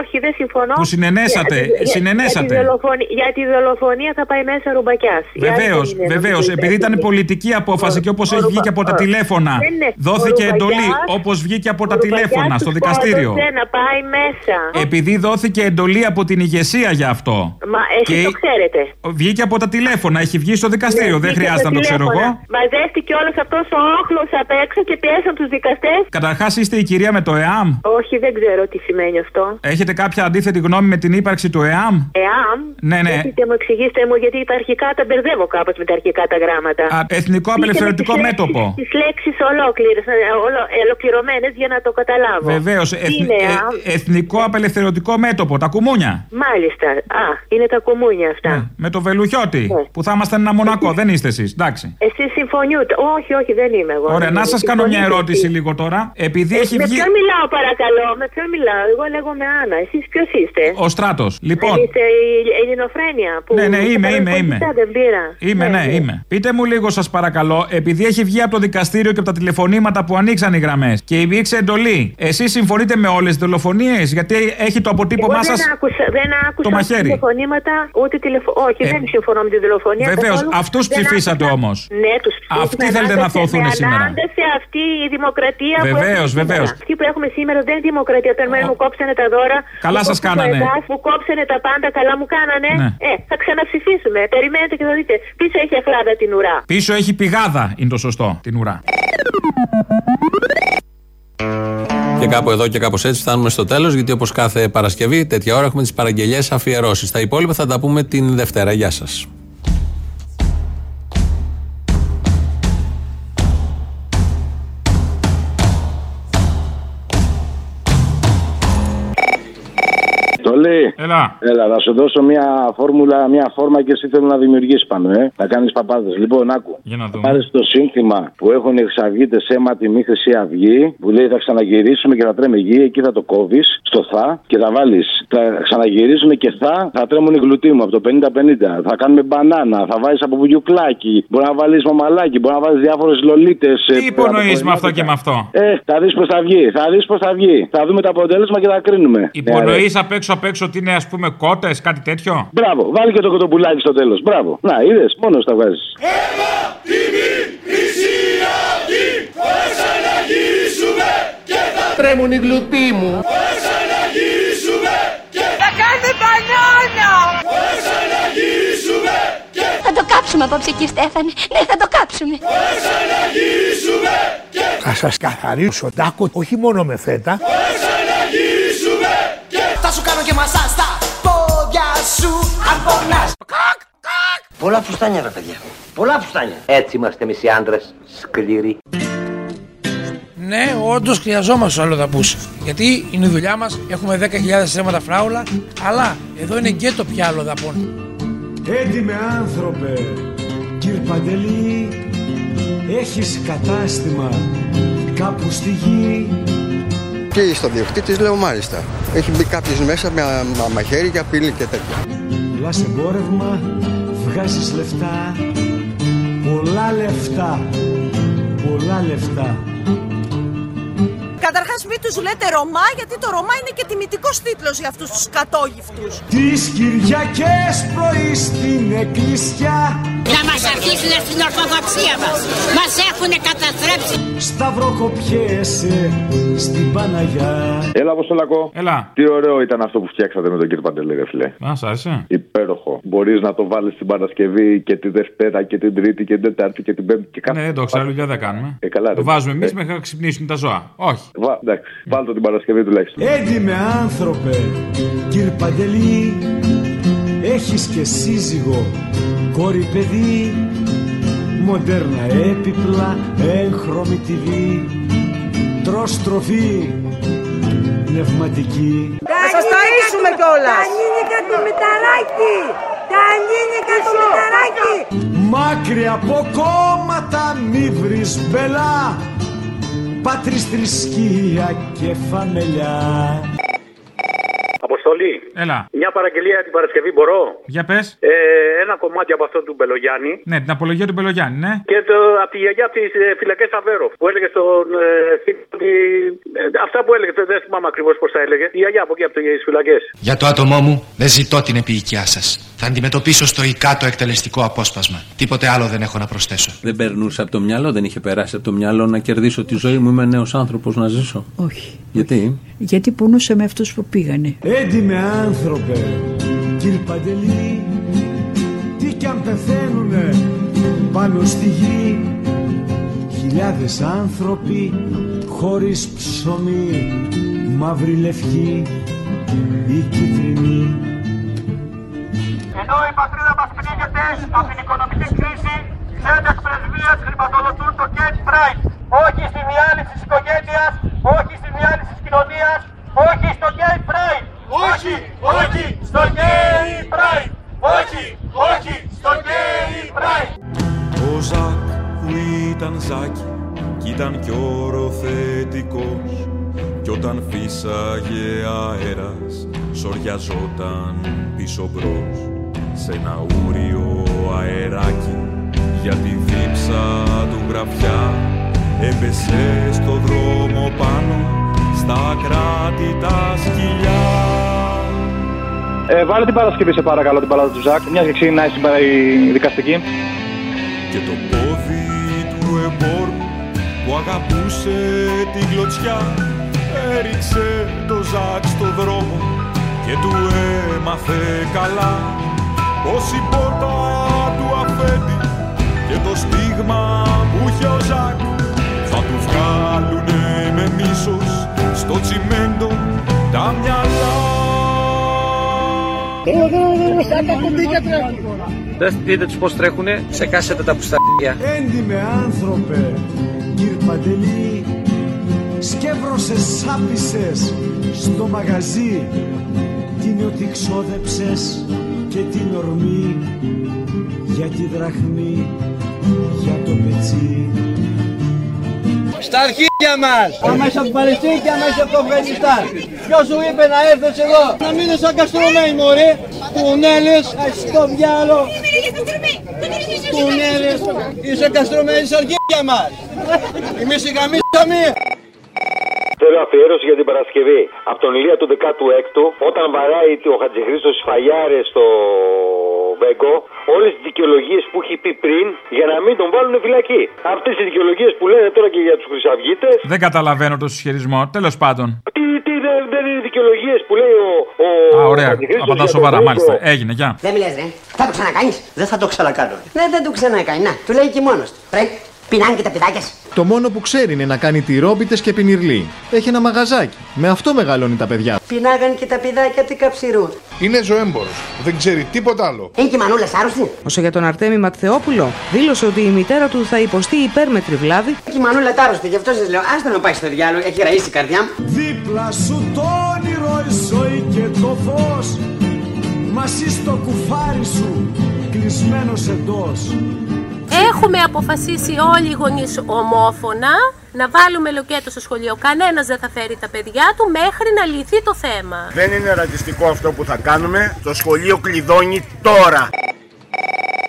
Όχι, δεν συμφωνώ. Που συνενέσατε, Για- για- συνενέσατε. Για τη, δολοφονία, για τη δολοφονία θα πάει μέσα ρουμπακιάς. Βεβαίως, βεβαίως. Επειδή ήταν πολιτική απόφαση και όπως έχει βγει και από τα τηλέφωνα, Ναι, ναι. δώθηκε Ο εντολή Ρουμπακιάς- όπως βγήκε από τα Ο Ρουμπακιάς τηλέφωνα στο τους δικαστήριο. πόδωσε να πάει μέσα. Επειδή δόθηκε εντολή από την ηγεσία για αυτό. Μα εσείς το ξέρετε. Βγήκε από τα τηλέφωνα, έχει βγει στο δικαστήριο. Δεν Βγήκε χρειάζεται να στα το ξέρω εγώ. τηλέφωνα. Μαζεύτηκε όλος αυτός ο όχλος απ' έξω και πιέσαν τους δικαστές. Καταρχάς είστε η κυρία με το ΕΑΜ. Όχι, δεν ξέρω τι σημαίνει αυτό. Έχετε κάποια αντίθετη γνώμη με την ύπαρξη του ΕΑΜ; Εάμ. Ναι, ναι. Πείτε μου, εξηγήστε μου, γιατί τα αρχικά τα μπερδεύω κάπως με τα αρχικά τα γράμματα. Α, εθνικό απελευθερωτικό μέτωπο. Τις λέξεις ολόκληρες, ολοκληρωμένες για να το καταλάβω. Βεβαίως. Τι είναι ΕΑΜ; εθνικό απελευθερωτικό μέτωπο. Τα κουμούνια. Μάλιστα. Α, είναι τα κουμούνια αυτά. Με το βελουχιώτη. Ναι. Που θα ήμασταν ένα μονακό. Δεν είστε εσείς. Εντάξει. Εσείς συμφωνείτε. Όχι, όχι, δεν είμαι εγώ. Ωραία, Δεν να είμαι. σας κάνω μια Συμφωνείτε ερώτηση εσείς. λίγο τώρα. Επειδή Ε, έχει με βγει. ποιον μιλάω, παρακαλώ, με ποιον μιλάω; Εγώ λέγομαι Άννα. Εσείς ποιος είστε; Ο στράτος. Λοιπόν. Δεν είστε η ελληνοφρένεια που. Ναι, ναι, είμαι, που είμαι, είμαι. Δεν πήρα. Είμαι, ναι, είμαι. Πείτε μου λίγο, σας παρακαλώ, επειδή έχει βγει από το δικαστήριο και από τα τηλεφωνήματα που ανοίξαν οι γραμμές και υπήρξε εντολή, εσείς συμφωνείτε με όλες τις δολοφονίες, γιατί έχει το αποτύπωμά Εγώ σας. δεν άκουσα, δεν άκουσα το μαχαίρι; Τηλεφωνήματα, ούτε τηλεφω... Όχι, Ε, δεν συμφωνώ με τη τηλεφωνία. βεβαίως, καθόλου. αυτούς Δεν ψηφίσατε άκουσα- όμως. Ναι, τους ψηφίσαμε. Αυτοί θέλετε να ανάγκασε- θωθούν με σήμερα. ανάγκασε αυτή η δημοκρατία που Βεβαίως, έχουμε σήμερα. βεβαίως. Αυτή που έχουμε σήμερα δεν είναι δημοκρατία. Όταν εμένα μου κόψανε τα δώρα. Καλά μου σας κόψανε κάνανε. το ΕΔΑΣ, Μου κόψανε τα πάντα, καλά μου κάνανε. Ναι. Ε, θα ξαναψηφίσουμε. Περιμένετε και θα δείτε. Πίσω έχει αφλάδα την ουρά. Πίσω έχει πηγάδα, είναι το σωστό, την ουρά. Και κάπου εδώ και κάπως έτσι φτάνουμε στο τέλος, γιατί όπως κάθε Παρασκευή, τέτοια ώρα έχουμε τις παραγγελίες αφιερώσεις. Τα υπόλοιπα θα τα πούμε την Δευτέρα. Γεια σας. Αποστολή. Έλα. Έλα, θα σου δώσω μια φόρμουλα, μια φόρμα και εσύ θέλω να δημιουργήσεις πάνω, ε. Να κάνεις παπάδες. Λοιπόν, άκου. Για να δούμε. Πάρε το σύνθημα που έχουν οι Χρυσαυγίτε αίμα τη μη Χρυσή Αυγή, που λέει θα ξαναγυρίσουμε και θα τρέμε γη, εκεί θα το κόβεις στο θα και θα βάλεις. Θα ξαναγυρίσουμε και θα, θα τρέμουν οι γλουτί μου από το 50-50. Θα κάνουμε μπανάνα, θα βάλει από βουγιουκλάκι, μπορεί να βάλεις μαμαλάκι, μπορεί να βάλει διάφορες λολίτες. Τι υπονοείς με αυτό και με αυτό; Ε, θα δεις πώς θα βγει, θα δεις πώς θα βγει. Θα δούμε το αποτέλεσμα και θα κρίνουμε. Ναι, ρε. Υπονοεί απ' έξω απ' έξω ότι είναι ας πούμε κότες, κάτι τέτοιο; Μπράβο, βάλει και το κοτοπουλάκι στο τέλος. Μπράβο. Να, είδες, μόνος τα βγάζει. Τρέμουν οι γλουτοί μου. Θα κάνουμε μπανάνα! Θα το κάψουμε απόψε εκεί Στέφανε. Ναι, θα το κάψουμε. Θα σας καθαρίσω τάκο όχι μόνο με φέτα. Θα σου αν πονάς. Πολλά φουστάνια, ρε παιδιά. Πολλά φουστάνια. Έτσι είμαστε εμείς οι άντρες. Σκληροί. Ναι, όντως χρειαζόμαστε του αλλοδαπού. Γιατί είναι η δουλειά μας, έχουμε 10.000 θέματα φράουλα, αλλά εδώ είναι γκέτο πια αλλοδαπών. Έντιμε άνθρωπε, κύρ Παντελή, έχεις κατάστημα κάπου στη γη. Και στο διοκτήτη λέω μάλιστα. Έχει μπει κάποιος μέσα με μα- μαχαίρι και απειλή και τέτοια. Πουλάς εμπόρευμα, βγάζεις λεφτά, πολλά λεφτά, πολλά λεφτά. Καταρχάς, μην τους λέτε Ρωμά, γιατί το Ρωμά είναι και τιμητικός τίτλος για αυτούς τους κατόγυφτους. Τις Κυριακές πρωί στην εκκλησιά Να μας αρχίσουν στην ορθοδοξία μας. Μας έχουνε καταστρέψει. Σταυροκοπιέσαι στην Παναγιά Έλα, Αποστολακό. Έλα. Τι ωραίο ήταν αυτό που φτιάξατε με τον κύριο Παντελή, ρε φιλέ. Α, σ' άρεσε. Υπέροχο. Μπορείς να το βάλεις την Παρασκευή και τη Δευτέρα και την Τρίτη και την Τετάρτη και την Πέμπτη και κάθε. Ναι, δεν το ξέρω, δουλειά δεν κάνουμε. Ε, καλά, Το ρε. βάζουμε εμείς Ε, μέχρι να ξυπνήσουν τα ζώα. Όχι. Βα, εντάξει, βάλτε το την Παρασκευή τουλάχιστον. Έντιμε άνθρωπε, κύρ Παντελή, έχεις και σύζυγο, κόρη παιδί, μοντέρνα έπιπλα, έγχρωμη TV, τρως τροφή, πνευματική. Θα σας ταΐσουμε κιόλας. Τα νίνικα του Μηταράκη! Τα νίνικα του Μηταράκη! Μάκρυ από κόμματα μη βρεις μπελά, πάτρις θρησκεία και φαμελιά. Αποστολή. Έλα. Μια παραγγελία την Παρασκευή μπορώ; Για πες. Ε, ένα κομμάτι από αυτό του Μπελογιάννη. Ναι, την απολογία του Μπελογιάννη, ναι. Και το, από τη γιαγιά από τι ε, φυλακές Αβέρο. Που έλεγε στον ε, φίλο ότι. ε, αυτά που έλεγε, δεν θυμάμαι ακριβώς πώς τα έλεγε. Η γιαγιά από εκεί από τις φυλακές. Για το άτομό μου δεν ζητώ την επίοικιά σας. Θα αντιμετωπίσω στοικά το εκτελεστικό απόσπασμα. Τίποτε άλλο δεν έχω να προσθέσω. Δεν περνούσε από το μυαλό, δεν είχε περάσει από το μυαλό να κερδίσω τη ζωή μου. Είμαι νέος άνθρωπος να ζήσω. Όχι. Γιατί; Γιατί πονούσα με αυτούς που πήγανε. Έντιμε άνθρωπε, κύρ Παντελή, τι κι αν πεθαίνουνε πάνω στη γη, χιλιάδες άνθρωποι χωρίς ψωμί, μαύρη λευκή ή κίτρινη. Ενώ η πατρίδα μας πνίγεται από την οικονομική κρίση, ξένες πρεσβείες χρηματοδοτούν το Gate Pride. Όχι στη διάλυση της οικογένειας, όχι στη διάλυση της κοινωνίας, όχι στο Gay Pride. Όχι, όχι στο Gay Pride. Όχι, όχι στο Gay Pride. Ο Ζακ που ήταν Ζάκη κι ήταν κι οροθετικός κι όταν φύσαγε αέρας σοριαζόταν πίσω μπρος σε ένα ούριο αεράκι για τη δίψα του γραφιά έπεσε στο δρόμο πάνω στα κράτη τα σκυλιά Ε, βάλε την Παρασκευή σε παρακαλώ την παλάτα του Ζακ, μιας και ξεκινάει σήμερα η δικαστική. και το πόδι του εμπόρου που αγαπούσε την κλωτσιά έριξε το Ζακ στο δρόμο και του έμαθε καλά πως η πόρτα του αφέντη και το στίγμα που είχε ο Ζακ θα του βγάλουνε με μίσος στο τσιμέντο Δεν δείτε τους πώς τρέχουνε, ξεκάσετε τα πουσταριά. Έντιμε άνθρωπε, κύρ Παντελή, σκεύρωσες σάπισες στο μαγαζί την ότι ξόδεψες και την ορμή για τη δραχμή, για το πετσί. Στα αρχίδια μας! Άμα είσαι από την Παλαιστίνη και άμα είσαι από το Αφγανιστάν. Ποιος σου είπε να έρθεις εδώ, να μείνεις σαν καστρωμένοι μωρέ. Κουνέλες, στο διάλο. Κουνέλες, είσαι καστρωμένοι στα αρχίδια μας. Εμείς οι γαμίσαμε. Θέλω αφιέρωση για την Παρασκευή. Από τον Ηλία του 16ου, όταν βαράει ο Χατζηχρήστος Φαλιάρε στο Βέγκο, όλες τις δικαιολογίες που έχει πει πριν για να μην τον βάλουν φυλακή. Αυτές οι δικαιολογίες που λένε τώρα και για τους Χρυσαυγίτες. Δεν καταλαβαίνω το συσχετισμό. Τέλος πάντων. Τι, τι δεν, δεν είναι δικαιολογίες που λέει ο. ο Α, ωραία. Χατζηχρήστος Από τα για τον σοβαρά, Βέγκο. μάλιστα. Έγινε, γεια. Δεν μιλάς ρε. Θα το ξανακάνεις; Δεν θα το ξανακάνω. Ναι, δεν το ξανακάνεις. Να, του λέει και μόνος του. Ρε, πεινάνε και τα παιδάκια σου. Το μόνο που ξέρει είναι να κάνει τυρόπιτες και πινιρλί. Έχει ένα μαγαζάκι. Με αυτό μεγαλώνει τα παιδιά. Πεινάγαν και τα παιδάκια του καψιρού. Είναι ζωέμπορος. Δεν ξέρει τίποτα άλλο. Είναι και η μανούλα άρρωστη. Όσο για τον Αρτέμι Ματθεόπουλο, δήλωσε ότι η μητέρα του θα υποστεί υπέρμετρη βλάβη. Και η μανούλα άρρωστη. Γι' αυτό σας λέω. Άστα να πάει στο διάλογο. Έχει ραΐσει η καρδιά μου. Δίπλα σου το όνειρο, η ζωή και το φως Μαζί στο κουφάρι σου, κλεισμένος εντός Έχουμε αποφασίσει όλοι οι γονείς ομόφωνα να βάλουμε λοκέτο στο σχολείο. Κανένας δεν θα φέρει τα παιδιά του μέχρι να λυθεί το θέμα. Δεν είναι ρατσιστικό αυτό που θα κάνουμε. Το σχολείο κλειδώνει τώρα.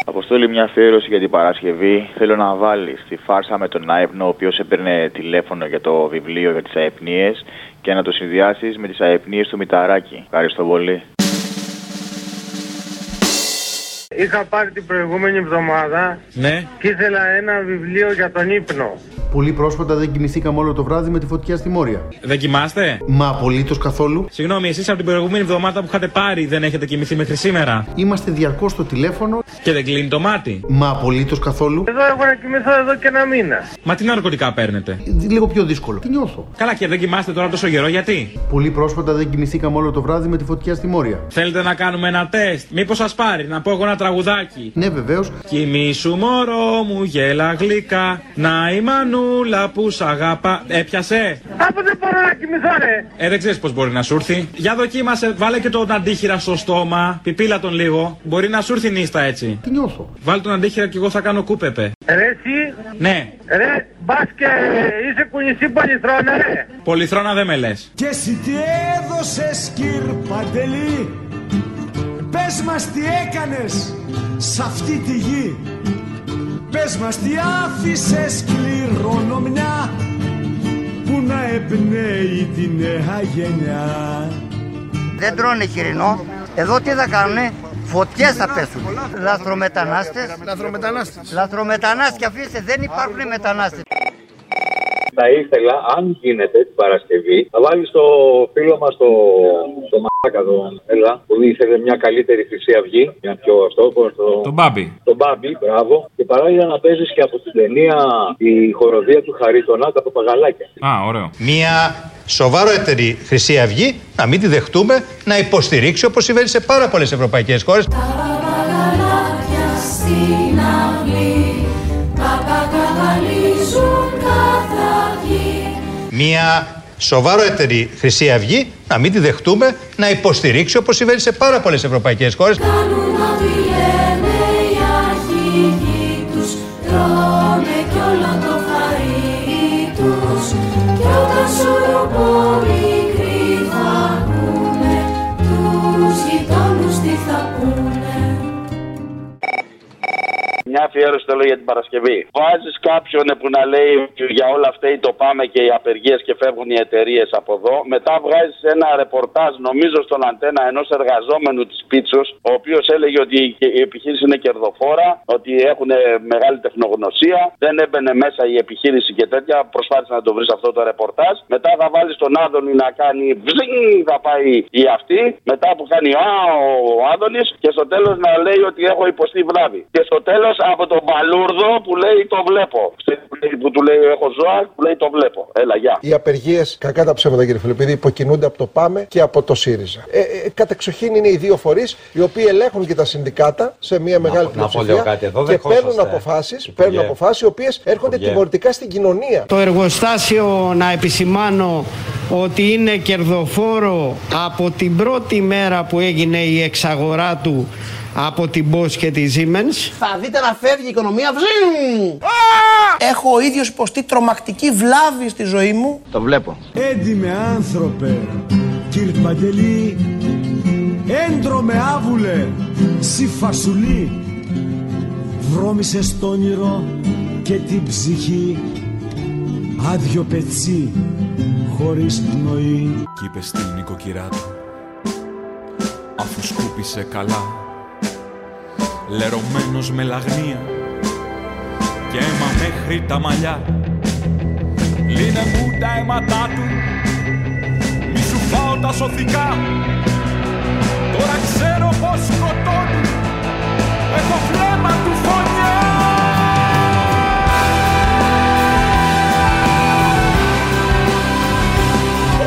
Αποστόλη, μια αφιέρωση για την Παρασκευή. Θέλω να βάλεις τη φάρσα με τον Άϊπνο, ο οποίος έπαιρνε τηλέφωνο για το βιβλίο για τις αεπνίες και να το συνδυάσεις με τις αεπνίες του Μηταράκη. Ευχαριστώ πολύ. Είχα πάρει την προηγούμενη εβδομάδα Ναι. και ήθελα ένα βιβλίο για τον ύπνο. Πολύ πρόσφατα δεν κοιμηθήκαμε όλο το βράδυ με τη φωτιά στη Μόρια. Δεν κοιμάστε; Μα απολύτως καθόλου. Συγγνώμη, εσείς από την προηγούμενη εβδομάδα που είχατε πάρει δεν έχετε κοιμηθεί μέχρι σήμερα; Είμαστε διαρκώς στο τηλέφωνο. Και δεν κλείνει το μάτι; Μα απολύτως καθόλου. Εδώ έχω να κοιμηθώ εδώ και ένα μήνα. Μα τι ναρκωτικά παίρνετε; Λίγο πιο δύσκολο. Τι νιώθω; Καλά, και δεν κοιμάστε τώρα τόσο καιρό, γιατί; Πολύ πρόσφατα δεν κοιμηθήκαμε όλο το βράδυ με τη φωτιά στη Μόρια. Θέλετε να κάνουμε ένα τεστ; Μήπως σας πάρει να πω εγώ ένα τραγουδάκι. Ναι, βεβαίως. Κοιμήσου μωρό μου γέλα γλυκά. Να η μανούλα που σ' αγαπά. Έπιασε. Από δεν μπορώ να κοιμηθώ, ρε. Ε, δεν ξέρεις πώς μπορεί να σου έρθει. Για δοκίμασε, βάλε και τον αντίχειρα στο στόμα. Πιπίλα τον λίγο. Μπορεί να σου έρθει νύστα έτσι. Τι νιώθω. Βάλε τον αντίχειρα και εγώ θα κάνω κούπεπε. Ρε εσύ, Ναι, ρε, μπας και είσαι κουνησί πολυθρόνα, ρε. πολυθρόνα δεν με λες. Και εσύ τι έδωσες κυρ Παντελή; Πες μας τι έκανες σ' αυτή τη γη Πες μας τι άφησες κληρονομιά Που να εμπνέει τη νέα γενιά Δεν τρώνε χοιρινό. Εδώ τι θα κάνουνε; Φωτιές θα πέσουν. Λαθρομετανάστες. Λαθρομετανάστες. Λαθρομετανάστες και αφήστε δεν υπάρχουν μετανάστες. Θα ήθελα, αν γίνεται την Παρασκευή, να βάλει το φίλο μας το, το μαλάκα τον Έλα, που ήθελε μια καλύτερη Χρυσή Αυγή. Μια πιο αυτό, πώς το. Τον Μπάμπι. Τον Μπάμπι, μπράβο. Και παράλληλα να παίζεις και από την ταινία η χοροδία του Χαρίτονα, τα παπαγαλάκια. Α, ωραίο. Μια σοβαρότερη Χρυσή Αυγή, να μην τη δεχτούμε, να υποστηρίξει όπως συμβαίνει σε πάρα πολλές ευρωπαϊκές χώρες. Παπαγαλάκια στην αυλή, παπακαβαλίζουν κάθε αυγή. Μια σοβαρότερη Χρυσή Αυγή, να μην τη δεχτούμε, να υποστηρίξει όπως συμβαίνει σε πάρα πολλές ευρωπαϊκές χώρες. Κάνουν ό,τι λένε οι αρχηγοί τους, τρώνε κι όλο το φαρί τους. Κι όταν σουρουπώνει Μια αφιέρωση θέλω για την Παρασκευή. Βάζεις κάποιον που να λέει για όλα αυτά το πάμε και οι απεργίες και φεύγουν οι εταιρείες από εδώ. Μετά βγάζεις ένα ρεπορτάζ, νομίζω στον αντένα ενός εργαζόμενου της Πίτσος, ο οποίος έλεγε ότι η επιχείρηση είναι κερδοφόρα, ότι έχουν μεγάλη τεχνογνωσία. Δεν έμπαινε μέσα η επιχείρηση και τέτοια. Προσπάθησε να το βρεις αυτό το ρεπορτάζ. Μετά θα βάλεις τον Άδωνη να κάνει βζινγκ, θα πάει η αυτή. Μετά που κάνει α, ο Άδωνης και στο τέλος να λέει ότι έχω υποστεί βλάβη. Και στο τέλος από τον Παλούρδο που λέει το βλέπω. Που του λέει έχω ζώα, που λέει το βλέπω. Έλα, γεια. Οι απεργίες, κακά τα ψέματα κύριε Φιλιππίδη, υποκινούνται από το ΠΑΜΕ και από το ΣΥΡΙΖΑ. Ε, ε, κατεξοχήν είναι οι δύο φορείς οι οποίοι ελέγχουν και τα συνδικάτα σε μια μεγάλη να πω πλειοψηφία λίγο κάτι. Εδώ και παίρνουν δεχόσαστε, αποφάσεις Υπουργέ. παίρνουν αποφάσεις οι οποίες έρχονται Υπουργέ. τιμωρητικά στην κοινωνία. Το εργοστάσιο να επισημάνω ότι είναι κερδοφόρο από την πρώτη μέρα που έγινε η εξαγορά του από την Bosch και τη Siemens. Θα δείτε να φεύγει η οικονομία. Βζζιμ! Έχω ο ίδιος υποστεί τρομακτική βλάβη στη ζωή μου. Το βλέπω. Έντιμε άνθρωπε, κύρ Παντελή, έντρομε άβουλε, σι φασουλή, βρώμησε το όνειρο και την ψυχή, άδειο πετσί, χωρίς πνοή. Κι είπες στην νοικοκυρά του Αφού σκούπισε καλά Λερωμένος με λαγνία. Και αίμα μέχρι τα μαλλιά. Λύνε μου τα αίματά του. Μη σου φάω τα σωθικά. Τώρα ξέρω πως σκοτώνουν Έχω φλέμα του φωνιά.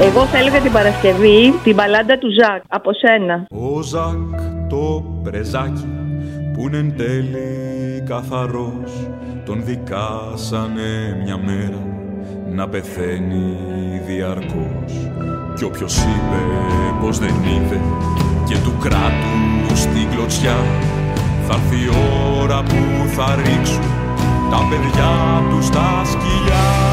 Εγώ θα έλεγα την Παρασκευή την μπαλάντα του Ζακ από σένα. Ο Ζακ το πρεζάκι που είναι εν τέλει καθαρός τον δικάσανε μια μέρα να πεθαίνει διαρκώς. Κι όποιος είπε πως δεν είδε και του κράτου στην κλωτσιά θα έρθει η ώρα που θα ρίξουν τα παιδιά τους στα σκυλιά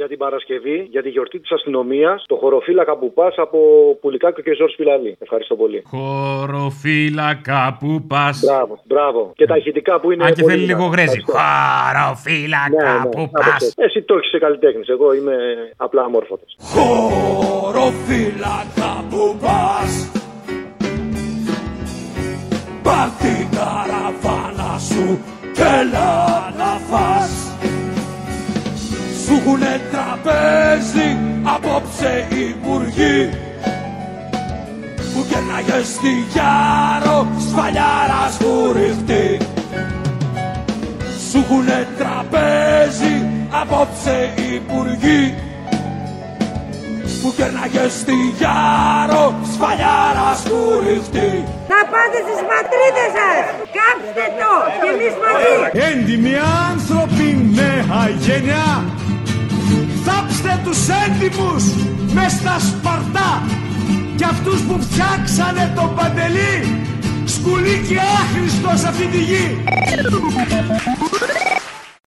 Για την Παρασκευή, για τη γιορτή της αστυνομίας, το χωροφύλακα που πας από Πουλικάκο και Ζόρς Σπιλαλή. Ευχαριστώ πολύ. Χωροφύλακα που πας. Μπράβο, μπράβο. Και τα ηχητικά που είναι. Αν και πολύ θέλει λίγο δυνατά. γρέζι. Ευχαριστώ. Χωροφύλακα Ναι, ναι, που κάπως πας. έτσι. Εσύ το έχεις καλλιτέχνης. Εγώ είμαι απλά αμόρφωτος. Χωροφύλακα που πας Πάρ' την καραβάνα σου και έλα να φας Σου έχουνε τραπέζι απόψε οι υπουργοί Που κέρναγε στη Γιάρο σφαλιάρας βουριχτή Σου έχουνε τραπέζι απόψε οι υπουργοί που κέρναγε στη Γιάρο σφαλιάρας βουριχτή Να πάτε στις πατρίδες σας! Κάψτε το! Και εμείς μαζί! Έντιμοι άνθρωποι νέα γενιά Θάψτε τους έντιμους μες στα σπαρτά Και αυτούς που φτιάξανε το παντελή Σκουλί και άχρηστο σε αυτή τη γη